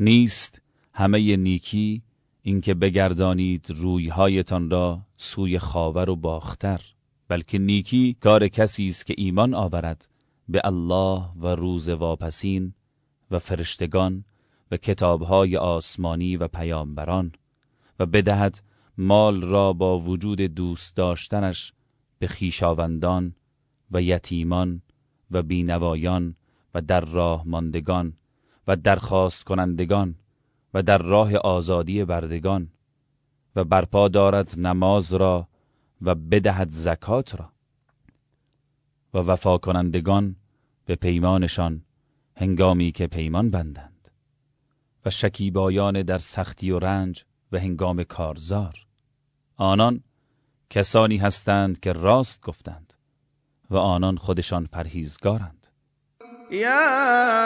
نیست همه نیکی اینکه بگردانید رویهایتان را سوی خاور و باختر بلکه نیکی کار کسی است که ایمان آورد به الله و روز واپسین و فرشتگان و کتابهای آسمانی و پیامبران و بدهد مال را با وجود دوست داشتنش به خیشاوندان و یتیمان و بینوایان و در راه ماندگان و درخواست کنندگان و در راه آزادی بردگان و برپا دارد نماز را و بدهد زکات را. و وفا کنندگان به پیمانشان هنگامی که پیمان بندند و شکیبایان در سختی و رنج و هنگام کارزار. آنان کسانی هستند که راست گفتند و آنان خودشان پرهیزگارند. يا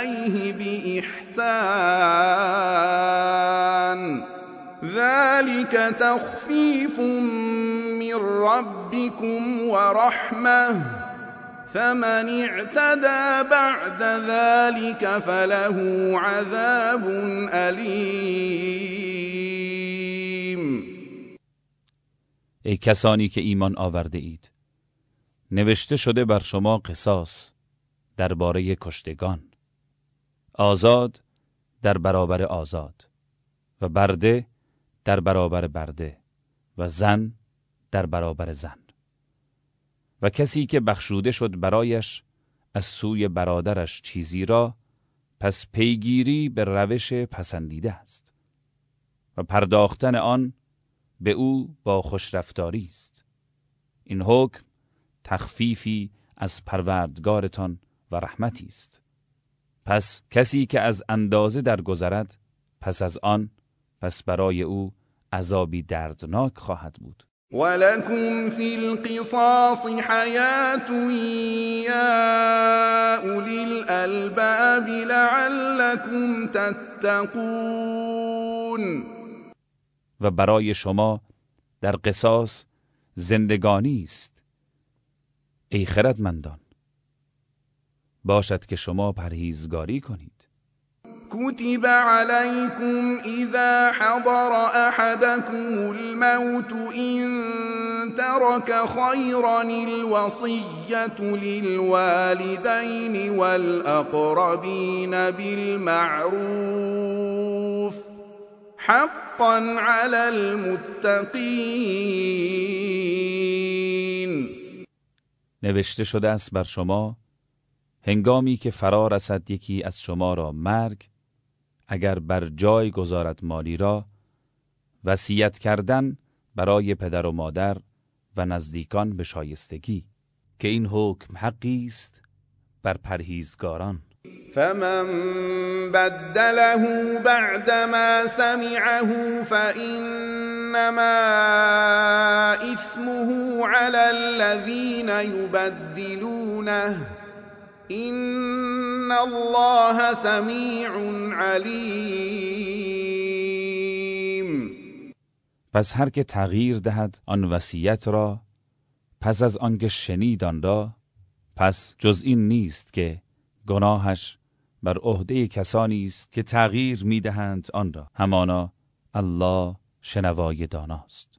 إليه بإحسان. ذلك تخفيف من ربكم ورحمة. فمن اعتدى بعد ذلك فله عذاب أليم. ای کسانی که ایمان آورده اید نوشته شده بر شما قصاص درباره کشتگان. آزاد در برابر آزاد و برده در برابر برده و زن در برابر زن. و کسی که بخشوده شد برایش از سوی برادرش چیزی را پس پیگیری به روش پسندیده است. و پرداختن آن به او با خوشرفتاری است. این حکم تخفیفی از پروردگارتان و رحمتی است. پس کسی که از اندازه درگذرد پس از آن پس برای او عذابی دردناک خواهد بود. ولكم في القصاص حياة يا أولي الألباب لعلكم تتقون. و برای شما در قصاص زندگانی است ای خردمندان. باشد که شما پرهیزگاری کنید. كتب عليكم إذا حضر أحدكم الموت إن ترك خيرا الوصية للوالدين والأقربين بالمعروف حقا على المتقين. نوشته شده است بر شما هنگامی که فرا رسد یکی از شما را مرگ اگر بر جای گذارد مالی را وصیت کردن برای پدر و مادر و نزدیکان به شایستگی که این حکم حقی است بر پرهیزگاران. فمن بدله بعدما سمعه فإنما إثمه على الذين يبدلونه. إن الله سميع عليم. پس هر که تغییر دهد آن وصیت را پس از آنکه شنید آن را پس جز این نیست که گناهش بر عهده کسانی است که تغییر می‌دهند آن را. همانا الله شنوای داناست